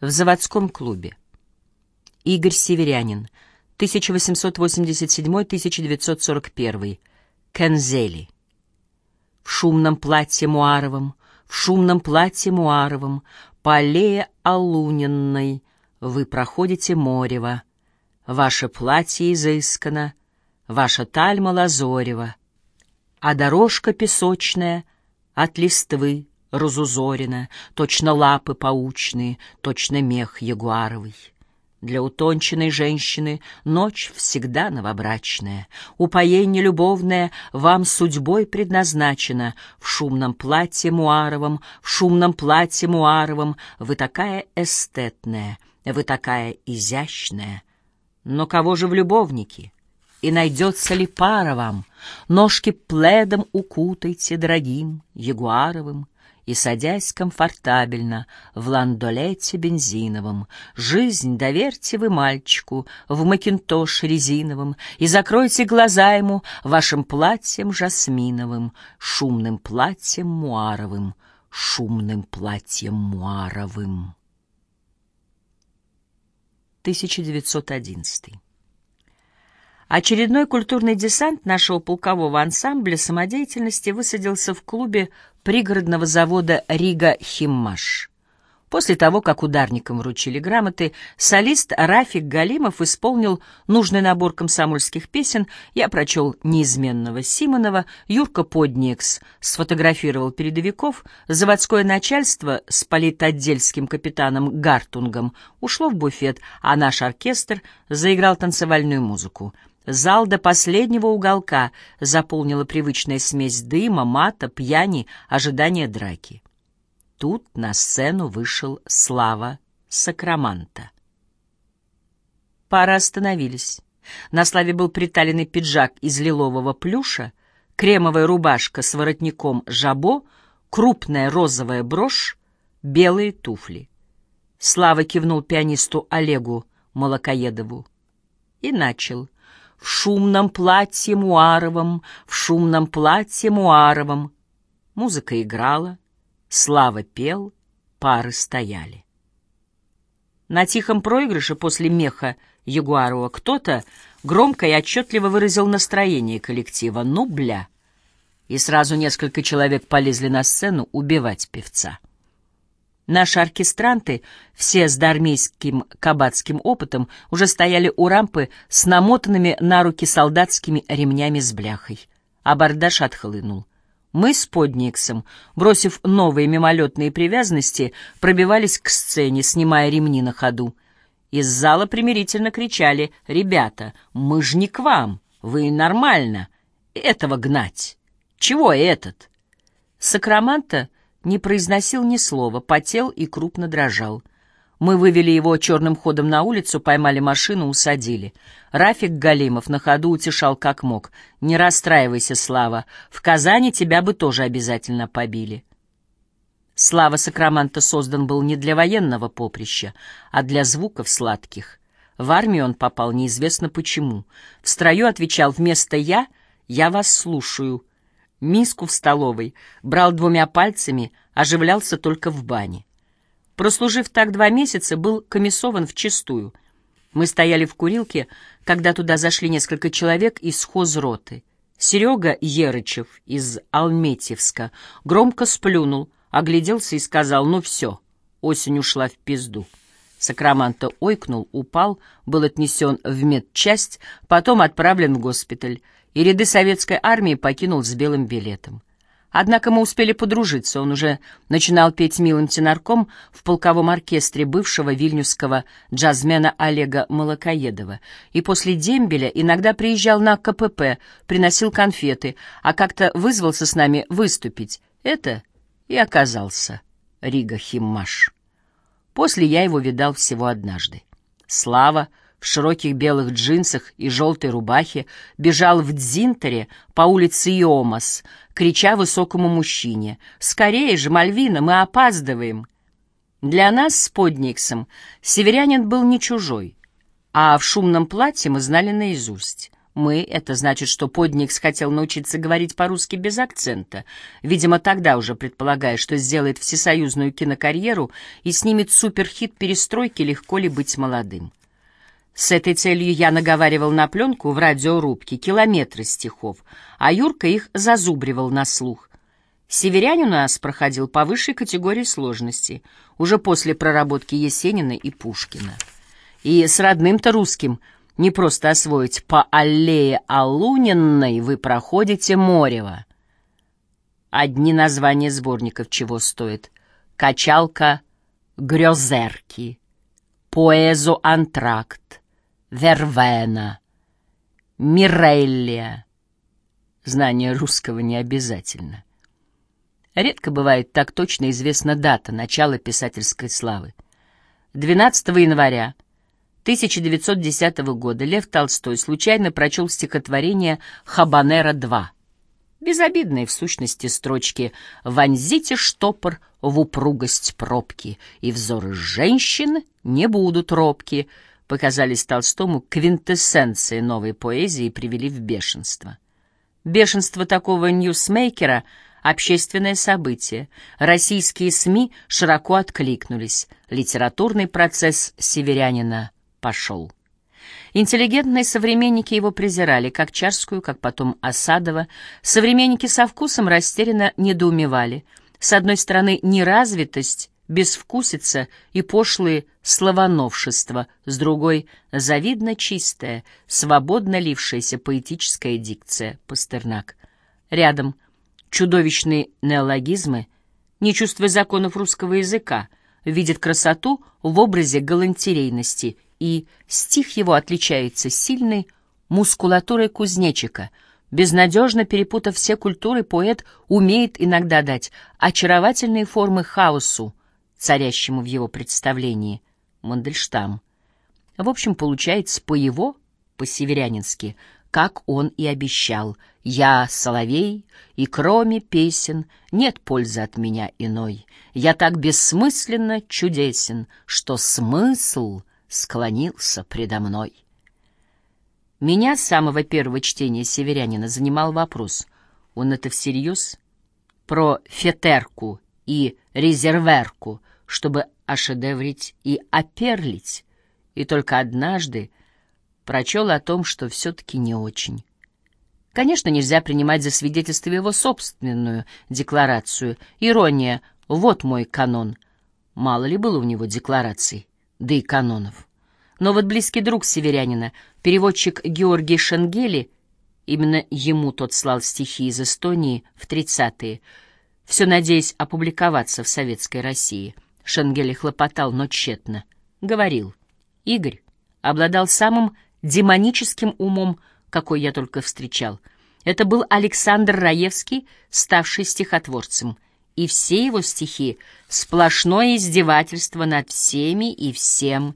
в заводском клубе. Игорь Северянин, 1887-1941. Кензели. В шумном платье муаровом, в шумном платье муаровом, по аллее Алунинной вы проходите морево. Ваше платье изыскано, ваша тальма лазорева, а дорожка песочная от листвы разузорена, точно лапы паучные, точно мех ягуаровый. Для утонченной женщины ночь всегда новобрачная, упоение любовное вам судьбой предназначено. В шумном платье муаровом, в шумном платье муаровом вы такая эстетная, вы такая изящная. Но кого же в любовники? И найдется ли пара вам? Ножки пледом укутайте дорогим, ягуаровым, и, садясь комфортабельно в ландолете бензиновом, жизнь доверьте вы мальчику в макинтош резиновом и закройте глаза ему вашим платьем жасминовым, шумным платьем муаровым, шумным платьем муаровым. 1911 Очередной культурный десант нашего полкового ансамбля самодеятельности высадился в клубе пригородного завода «Рига Химмаш». После того, как ударникам вручили грамоты, солист Рафик Галимов исполнил нужный набор комсомольских песен, я прочел неизменного Симонова, Юрка Подникс сфотографировал передовиков, заводское начальство с политотдельским капитаном Гартунгом ушло в буфет, а наш оркестр заиграл танцевальную музыку. Зал до последнего уголка заполнила привычная смесь дыма, мата, пьяни, ожидания драки. Тут на сцену вышел Слава Сакраманта. Пара остановились. На Славе был приталенный пиджак из лилового плюша, кремовая рубашка с воротником жабо, крупная розовая брошь, белые туфли. Слава кивнул пианисту Олегу Молокоедову и начал — в шумном платье муаровом, в шумном платье муаровом. Музыка играла, Слава пел, пары стояли. На тихом проигрыше после меха Ягуарова кто-то громко и отчетливо выразил настроение коллектива «Ну, бля!» И сразу несколько человек полезли на сцену убивать певца. Наши оркестранты, все с дармейским кабацким опытом, уже стояли у рампы с намотанными на руки солдатскими ремнями с бляхой. Абордаж отхлынул. Мы с Подниксом, бросив новые мимолетные привязанности, пробивались к сцене, снимая ремни на ходу. Из зала примирительно кричали «Ребята, мы ж не к вам, вы нормально. Этого гнать. Чего этот?» Сакраманта не произносил ни слова, потел и крупно дрожал. Мы вывели его черным ходом на улицу, поймали машину, усадили. Рафик Галимов на ходу утешал как мог. «Не расстраивайся, Слава, в Казани тебя бы тоже обязательно побили». Слава Сакраманта создан был не для военного поприща, а для звуков сладких. В армию он попал неизвестно почему. В строю отвечал вместо «я» «я вас слушаю», миску в столовой, брал двумя пальцами, оживлялся только в бане. Прослужив так два месяца, был комиссован в чистую. Мы стояли в курилке, когда туда зашли несколько человек из хозроты. Серега Ерычев из Алметьевска громко сплюнул, огляделся и сказал «Ну все, осень ушла в пизду». Сакраманто ойкнул, упал, был отнесен в медчасть, потом отправлен в госпиталь и ряды советской армии покинул с белым билетом. Однако мы успели подружиться, он уже начинал петь милым тенорком в полковом оркестре бывшего вильнюсского джазмена Олега Молокоедова, и после дембеля иногда приезжал на КПП, приносил конфеты, а как-то вызвался с нами выступить. Это и оказался Рига Химмаш. После я его видал всего однажды. Слава — в широких белых джинсах и желтой рубахе бежал в дзинтере по улице Иомас, крича высокому мужчине «Скорее же, Мальвина, мы опаздываем!» Для нас с Подниксом северянин был не чужой, а в шумном платье мы знали наизусть. Мы — это значит, что Подникс хотел научиться говорить по-русски без акцента, видимо, тогда уже предполагая, что сделает всесоюзную кинокарьеру и снимет суперхит перестройки «Легко ли быть молодым». С этой целью я наговаривал на пленку в радиорубке километры стихов, а Юрка их зазубривал на слух. Северянин у нас проходил по высшей категории сложности, уже после проработки Есенина и Пушкина. И с родным-то русским — не просто освоить по аллее Алунинной вы проходите Морево. Одни названия сборников чего стоят. Качалка Грёзерки, Поэзу Антракт, Вервена, Миреллия. Знание русского не обязательно. Редко бывает так точно известна дата начала писательской славы. 12 января 1910 года Лев Толстой случайно прочел стихотворение «Хабанера-2». Безобидные в сущности строчки «Вонзите штопор в упругость пробки, и взоры женщин не будут робки» показались Толстому квинтэссенцией новой поэзии и привели в бешенство. Бешенство такого ньюсмейкера — общественное событие. Российские СМИ широко откликнулись. Литературный процесс северянина пошел. Интеллигентные современники его презирали, как Чарскую, как потом Осадова. Современники со вкусом растерянно недоумевали. С одной стороны, неразвитость, безвкусица и пошлые словоновшества, с другой — завидно чистая, свободно лившаяся поэтическая дикция Пастернак. Рядом — чудовищные неологизмы, не чувствуя законов русского языка, видит красоту в образе галантерейности — и стих его отличается сильной мускулатурой кузнечика. Безнадежно перепутав все культуры, поэт умеет иногда дать очаровательные формы хаосу, царящему в его представлении. Мандельштам. В общем, получается по его, по-северянински, как он и обещал. Я соловей, и кроме песен нет пользы от меня иной. Я так бессмысленно чудесен, что смысл склонился предо мной. Меня с самого первого чтения «Северянина» занимал вопрос, он это всерьез? Про фетерку и резерверку, чтобы ошедеврить и оперлить, и только однажды прочел о том, что все-таки не очень. Конечно, нельзя принимать за свидетельство его собственную декларацию. Ирония — вот мой канон. Мало ли было у него деклараций да и канонов. Но вот близкий друг северянина, переводчик Георгий Шенгели, именно ему тот слал стихи из Эстонии в тридцатые, все надеясь опубликоваться в Советской России. Шенгели хлопотал, но тщетно. Говорил, Игорь обладал самым демоническим умом, какой я только встречал. Это был Александр Раевский, ставший стихотворцем — и все его стихи — сплошное издевательство над всеми и всем,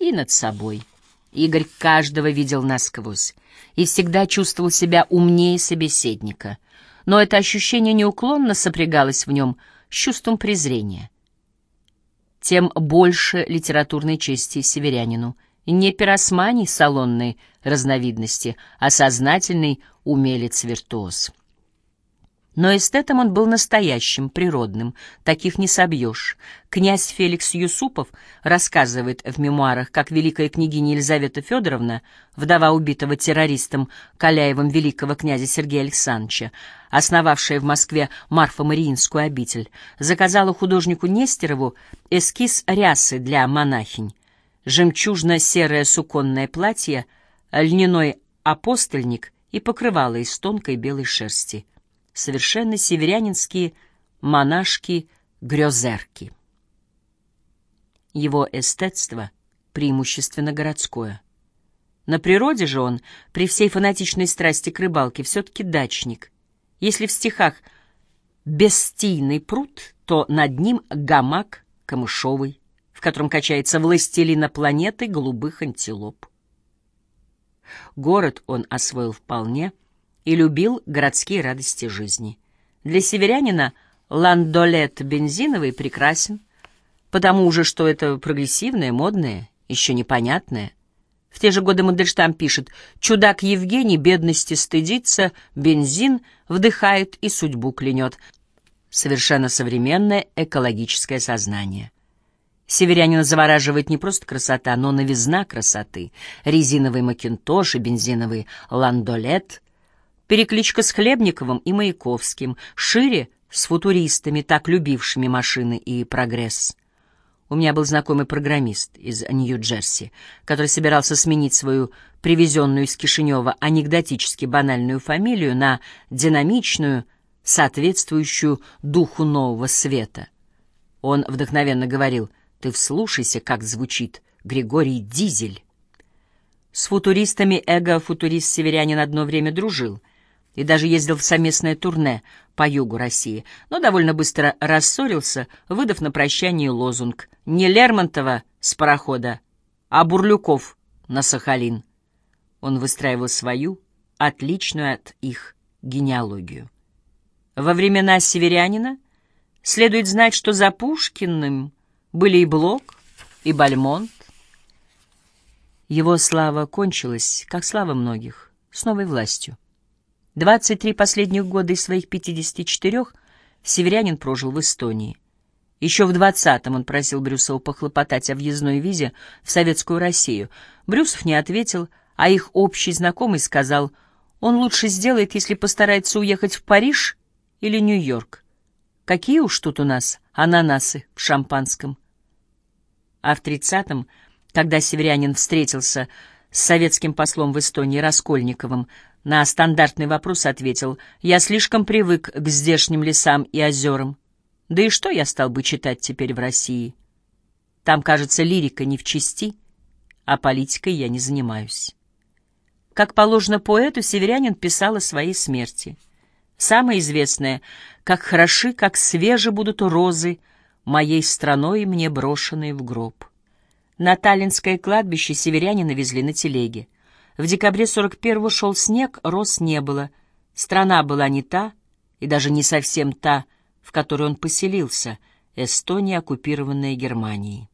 и над собой. Игорь каждого видел насквозь и всегда чувствовал себя умнее собеседника, но это ощущение неуклонно сопрягалось в нем с чувством презрения. Тем больше литературной чести северянину, не пиросманий салонной разновидности, а сознательный умелец-виртуоз. Но эстетом он был настоящим, природным, таких не собьешь. Князь Феликс Юсупов рассказывает в мемуарах, как великая княгиня Елизавета Федоровна, вдова убитого террористом Каляевым великого князя Сергея Александровича, основавшая в Москве Марфа-Мариинскую обитель, заказала художнику Нестерову эскиз рясы для монахинь, жемчужно-серое суконное платье, льняной апостольник и покрывало из тонкой белой шерсти — совершенно северянинские монашки-грёзерки. Его эстетство преимущественно городское. На природе же он, при всей фанатичной страсти к рыбалке, все-таки дачник. Если в стихах «бестийный пруд», то над ним гамак камышовый, в котором качается властелина планеты голубых антилоп. Город он освоил вполне — и любил городские радости жизни. Для северянина ландолет бензиновый прекрасен, потому же, что это прогрессивное, модное, еще непонятное. В те же годы Мандельштам пишет «Чудак Евгений бедности стыдится, бензин вдыхает и судьбу клянет». Совершенно современное экологическое сознание. Северянина завораживает не просто красота, но новизна красоты. Резиновый макинтош и бензиновый ландолет. Перекличка с Хлебниковым и Маяковским. Шире с футуристами, так любившими машины и прогресс. У меня был знакомый программист из Нью-Джерси, который собирался сменить свою привезенную из Кишинева анекдотически банальную фамилию на динамичную, соответствующую духу нового света. Он вдохновенно говорил, «Ты вслушайся, как звучит Григорий Дизель». С футуристами эго-футурист-северянин одно время дружил и даже ездил в совместное турне по югу России, но довольно быстро рассорился, выдав на прощание лозунг «Не Лермонтова с парохода, а Бурлюков на Сахалин». Он выстраивал свою, отличную от их, генеалогию. Во времена северянина следует знать, что за Пушкиным были и Блок, и Бальмонт. Его слава кончилась, как слава многих, с новой властью. 23 последних года из своих 54 северянин прожил в Эстонии. Еще в 20-м он просил Брюсова похлопотать о въездной визе в Советскую Россию. Брюсов не ответил, а их общий знакомый сказал, он лучше сделает, если постарается уехать в Париж или Нью-Йорк. Какие уж тут у нас ананасы в шампанском. А в 30-м, когда северянин встретился с советским послом в Эстонии Раскольниковым, на стандартный вопрос ответил, «Я слишком привык к здешним лесам и озерам. Да и что я стал бы читать теперь в России? Там, кажется, лирика не в чести, а политикой я не занимаюсь». Как положено поэту, северянин писал о своей смерти. Самое известное «Как хороши, как свежи будут розы, моей страной мне брошенные в гроб». На Таллинское кладбище северянина везли на телеге. В декабре 41-го шел снег, роз не было. Страна была не та, и даже не совсем та, в которой он поселился, Эстония, оккупированная Германией.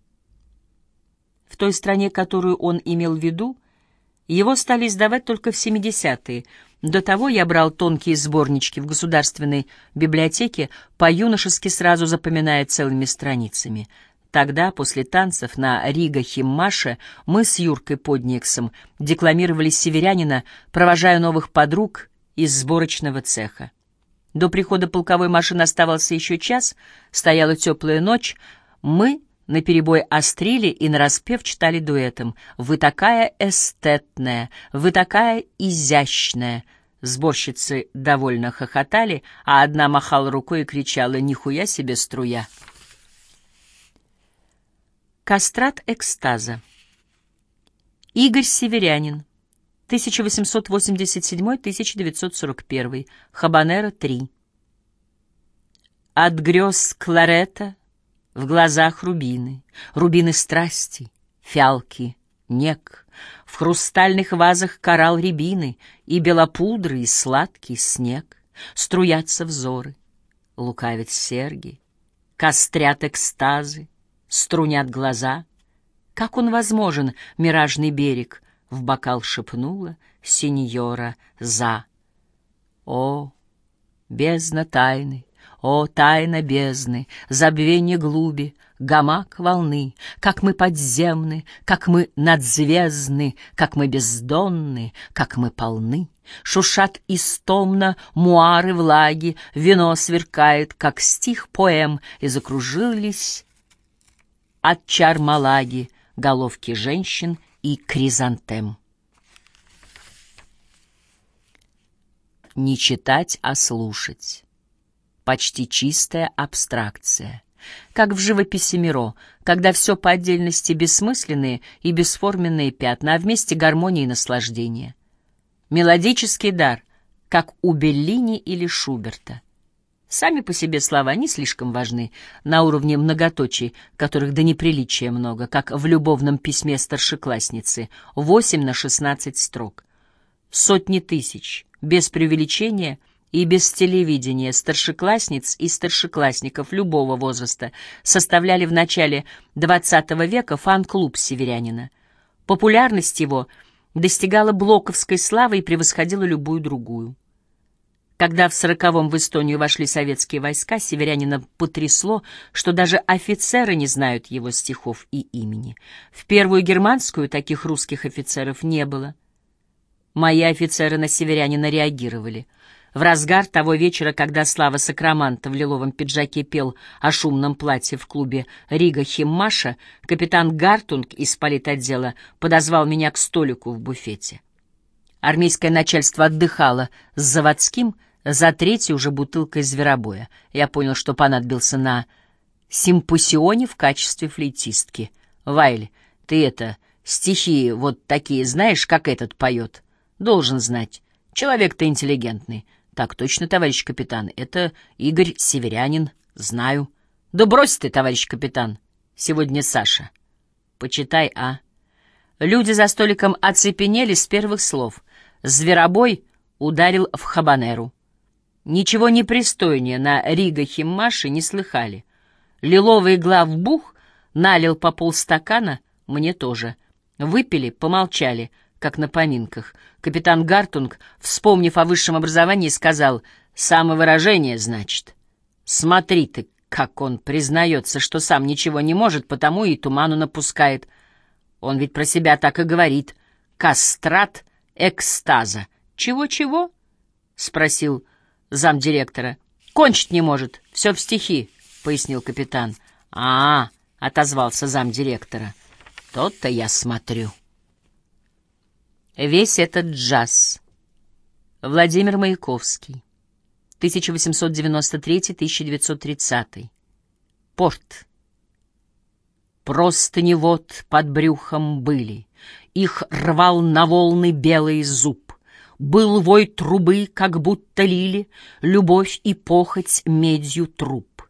В той стране, которую он имел в виду, его стали издавать только в 70-е. До того я брал тонкие сборнички в государственной библиотеке, по-юношески сразу запоминая целыми страницами — Тогда, после танцев на Рига-Химмаше, мы с Юркой Подниксом декламировали северянина, провожая новых подруг из сборочного цеха. До прихода полковой машины оставался еще час, стояла теплая ночь, мы наперебой острили и нараспев читали дуэтом «Вы такая эстетная, вы такая изящная». Сборщицы довольно хохотали, а одна махала рукой и кричала «Нихуя себе струя!» Кастрат экстаза. Игорь Северянин. 1887-1941. Хабанера 3. От грез кларета в глазах рубины, рубины страсти, фиалки, нек, в хрустальных вазах коралл рябины и белопудры, и сладкий снег, струятся взоры, лукавят серги, кострят экстазы, струнят глаза. Как он возможен, миражный берег, в бокал шепнула сеньора за. О, бездна тайны, о, тайна бездны, забвение глуби, гамак волны, как мы подземны, как мы надзвездны, как мы бездонны, как мы полны. Шушат истомно муары влаги, вино сверкает, как стих поэм, и закружились от чар малаги, головки женщин и кризантем. Не читать, а слушать. Почти чистая абстракция. Как в живописи Миро, когда все по отдельности бессмысленные и бесформенные пятна, а вместе гармонии и наслаждения. Мелодический дар, как у Беллини или Шуберта. Сами по себе слова не слишком важны на уровне многоточий, которых до неприличия много, как в любовном письме старшеклассницы, 8 на 16 строк. Сотни тысяч, без преувеличения и без телевидения, старшеклассниц и старшеклассников любого возраста составляли в начале XX века фан-клуб «Северянина». Популярность его достигала блоковской славы и превосходила любую другую. Когда в сороковом в Эстонию вошли советские войска, северянина потрясло, что даже офицеры не знают его стихов и имени. В первую германскую таких русских офицеров не было. Мои офицеры на северянина реагировали. В разгар того вечера, когда Слава Сакраманта в лиловом пиджаке пел о шумном платье в клубе «Рига Химмаша», капитан Гартунг из политотдела подозвал меня к столику в буфете. Армейское начальство отдыхало с заводским, за третьей уже бутылкой зверобоя. Я понял, что понадобился на симпосионе в качестве флейтистки. «Вайль, ты это, стихи вот такие знаешь, как этот поет?» «Должен знать. Человек-то интеллигентный». «Так точно, товарищ капитан. Это Игорь Северянин. Знаю». «Да брось ты, товарищ капитан. Сегодня Саша». «Почитай, а». Люди за столиком оцепенели с первых слов. Зверобой ударил в хабанеру. Ничего непристойнее на Рига Химмаши не слыхали. Лиловый главбух налил по полстакана, мне тоже. Выпили, помолчали, как на поминках. Капитан Гартунг, вспомнив о высшем образовании, сказал «Самовыражение, значит». Смотри ты, как он признается, что сам ничего не может, потому и туману напускает. Он ведь про себя так и говорит. «Кастрат экстаза». «Чего-чего?» — спросил замдиректора. «Кончить не может, все в стихи», — пояснил капитан. «А, -а — отозвался замдиректора, — тот-то я смотрю». Весь этот джаз. Владимир Маяковский. 1893-1930. Порт. Просто не вот под брюхом были, Их рвал на волны белый зуб. Был вой трубы, как будто лили Любовь и похоть медью труб.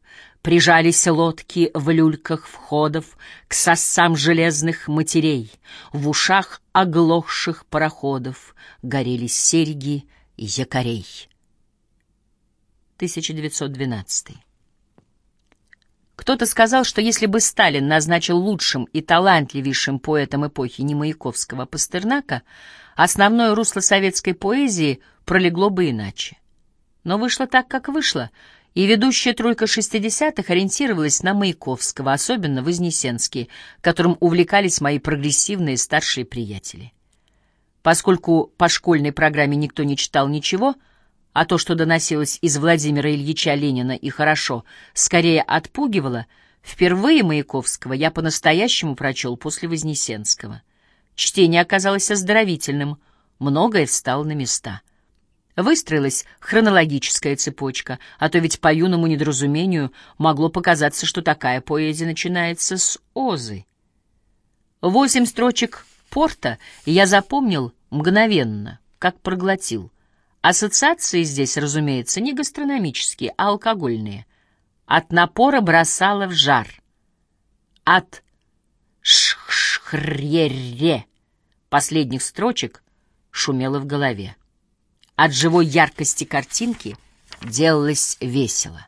Прижались лодки в люльках входов К сосам железных матерей, В ушах оглохших пароходов Горели серьги якорей. 1912 кто-то сказал, что если бы Сталин назначил лучшим и талантливейшим поэтом эпохи не Маяковского а Пастернака, основное русло советской поэзии пролегло бы иначе. Но вышло так, как вышло, и ведущая тройка шестидесятых ориентировалась на Маяковского, особенно Вознесенский, которым увлекались мои прогрессивные старшие приятели. Поскольку по школьной программе никто не читал ничего — а то, что доносилось из Владимира Ильича Ленина и хорошо, скорее отпугивало, впервые Маяковского я по-настоящему прочел после Вознесенского. Чтение оказалось оздоровительным, многое встало на места. Выстроилась хронологическая цепочка, а то ведь по юному недоразумению могло показаться, что такая поэзия начинается с озы. Восемь строчек порта я запомнил мгновенно, как проглотил. Ассоциации здесь, разумеется, не гастрономические, а алкогольные. От напора бросало в жар. От шхрере последних строчек шумело в голове. От живой яркости картинки делалось весело.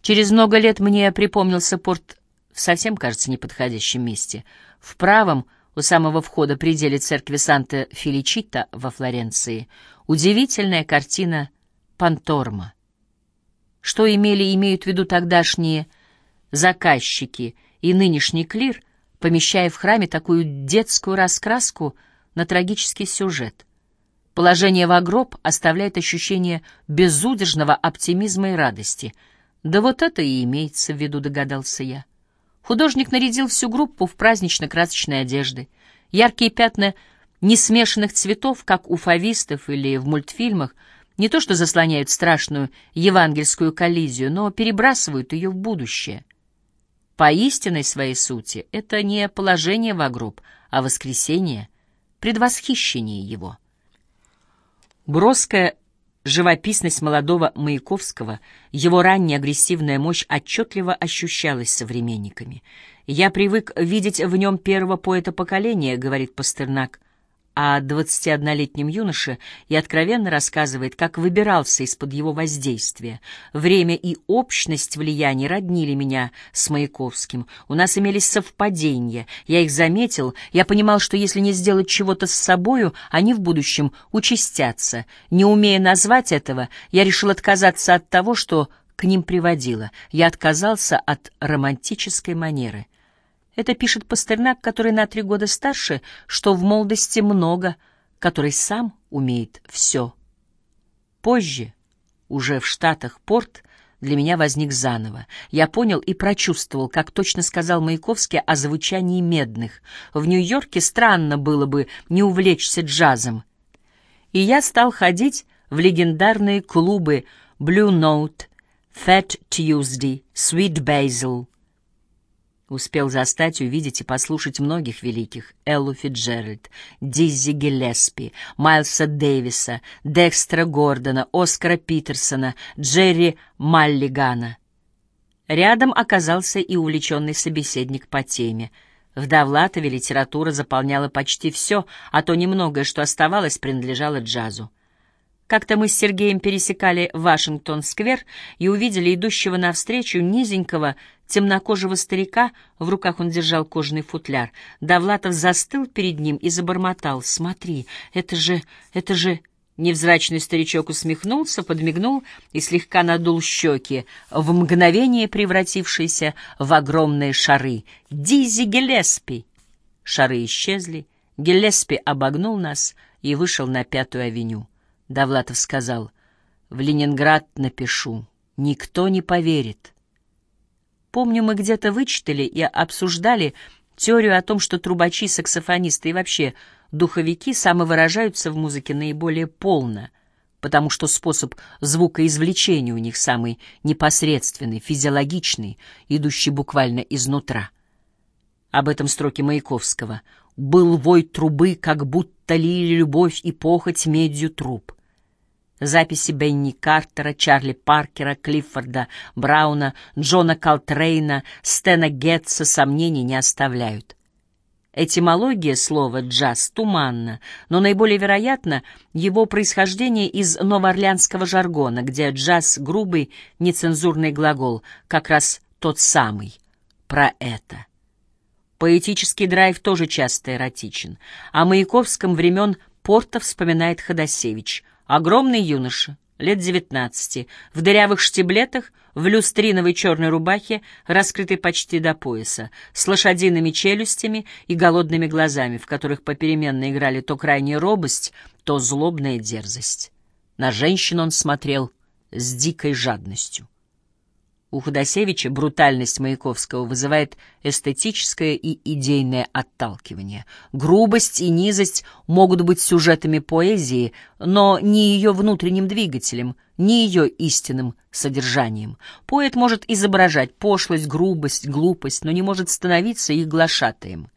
Через много лет мне припомнился порт в совсем, кажется, неподходящем месте. В правом — у самого входа пределе церкви Санта-Феличита во Флоренции удивительная картина Панторма. Что имели имеют в виду тогдашние заказчики и нынешний клир, помещая в храме такую детскую раскраску на трагический сюжет? Положение в гроб оставляет ощущение безудержного оптимизма и радости. Да вот это и имеется в виду, догадался я. Художник нарядил всю группу в празднично-красочной одежды. Яркие пятна несмешанных цветов, как у фавистов или в мультфильмах, не то что заслоняют страшную евангельскую коллизию, но перебрасывают ее в будущее. По истинной своей сути это не положение в гроб, а воскресение, предвосхищение его. Броская Живописность молодого Маяковского, его ранняя агрессивная мощь отчетливо ощущалась современниками. «Я привык видеть в нем первого поэта поколения», — говорит Пастернак, о 21-летнем юноше и откровенно рассказывает, как выбирался из-под его воздействия. Время и общность влияния роднили меня с Маяковским. У нас имелись совпадения. Я их заметил. Я понимал, что если не сделать чего-то с собою, они в будущем участятся. Не умея назвать этого, я решил отказаться от того, что к ним приводило. Я отказался от романтической манеры. Это пишет Пастернак, который на три года старше, что в молодости много, который сам умеет все. Позже, уже в Штатах, порт для меня возник заново. Я понял и прочувствовал, как точно сказал Маяковский о звучании медных. В Нью-Йорке странно было бы не увлечься джазом. И я стал ходить в легендарные клубы Blue Note, Fat Tuesday, Sweet Basil — Успел застать, увидеть и послушать многих великих — Эллу Фитджеральд, Диззи Гелеспи, Майлса Дэвиса, Декстра Гордона, Оскара Питерсона, Джерри Маллигана. Рядом оказался и увлеченный собеседник по теме. В Довлатове литература заполняла почти все, а то немногое, что оставалось, принадлежало джазу. Как-то мы с Сергеем пересекали Вашингтон-сквер и увидели идущего навстречу низенького темнокожего старика, в руках он держал кожаный футляр. Довлатов застыл перед ним и забормотал. «Смотри, это же... это же...» Невзрачный старичок усмехнулся, подмигнул и слегка надул щеки, в мгновение превратившиеся в огромные шары. «Дизи Гелеспи!» Шары исчезли, Гелеспи обогнул нас и вышел на Пятую авеню. Довлатов сказал, «В Ленинград напишу. Никто не поверит». Помню, мы где-то вычитали и обсуждали теорию о том, что трубачи, саксофонисты и вообще духовики самовыражаются в музыке наиболее полно, потому что способ звукоизвлечения у них самый непосредственный, физиологичный, идущий буквально изнутра. Об этом строке Маяковского «Был вой трубы, как будто лили любовь и похоть медью труб». Записи Бенни Картера, Чарли Паркера, Клиффорда Брауна, Джона Колтрейна, Стена Гетца сомнений не оставляют. Этимология слова «джаз» туманна, но наиболее вероятно его происхождение из новоорлеанского жаргона, где джаз — грубый, нецензурный глагол, как раз тот самый, про это. Поэтический драйв тоже часто эротичен. О Маяковском времен Порта вспоминает Ходосевич — Огромный юноша, лет девятнадцати, в дырявых штиблетах, в люстриновой черной рубахе, раскрытой почти до пояса, с лошадиными челюстями и голодными глазами, в которых попеременно играли то крайняя робость, то злобная дерзость. На женщин он смотрел с дикой жадностью. У Ходосевича брутальность Маяковского вызывает эстетическое и идейное отталкивание. Грубость и низость могут быть сюжетами поэзии, но не ее внутренним двигателем, не ее истинным содержанием. Поэт может изображать пошлость, грубость, глупость, но не может становиться их глашатаем.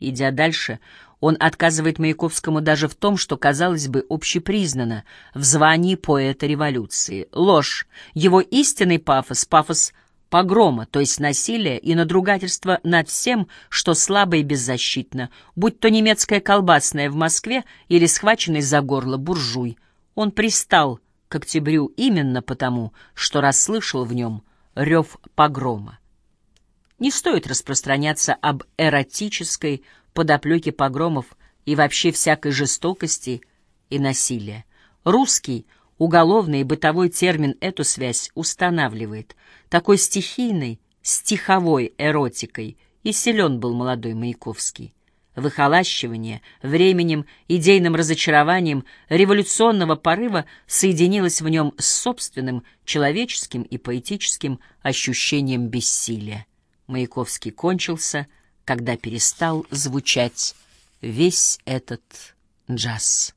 Идя дальше, он отказывает Маяковскому даже в том, что, казалось бы, общепризнано в звании поэта революции. Ложь. Его истинный пафос — пафос погрома, то есть насилия и надругательства над всем, что слабо и беззащитно, будь то немецкая колбасная в Москве или схваченный за горло буржуй. Он пристал к октябрю именно потому, что расслышал в нем рев погрома. Не стоит распространяться об эротической подоплеке погромов и вообще всякой жестокости и насилия. Русский уголовный и бытовой термин эту связь устанавливает. Такой стихийной, стиховой эротикой и силен был молодой Маяковский. Выхолащивание временем, идейным разочарованием революционного порыва соединилось в нем с собственным человеческим и поэтическим ощущением бессилия. Маяковский кончился — когда перестал звучать весь этот джаз.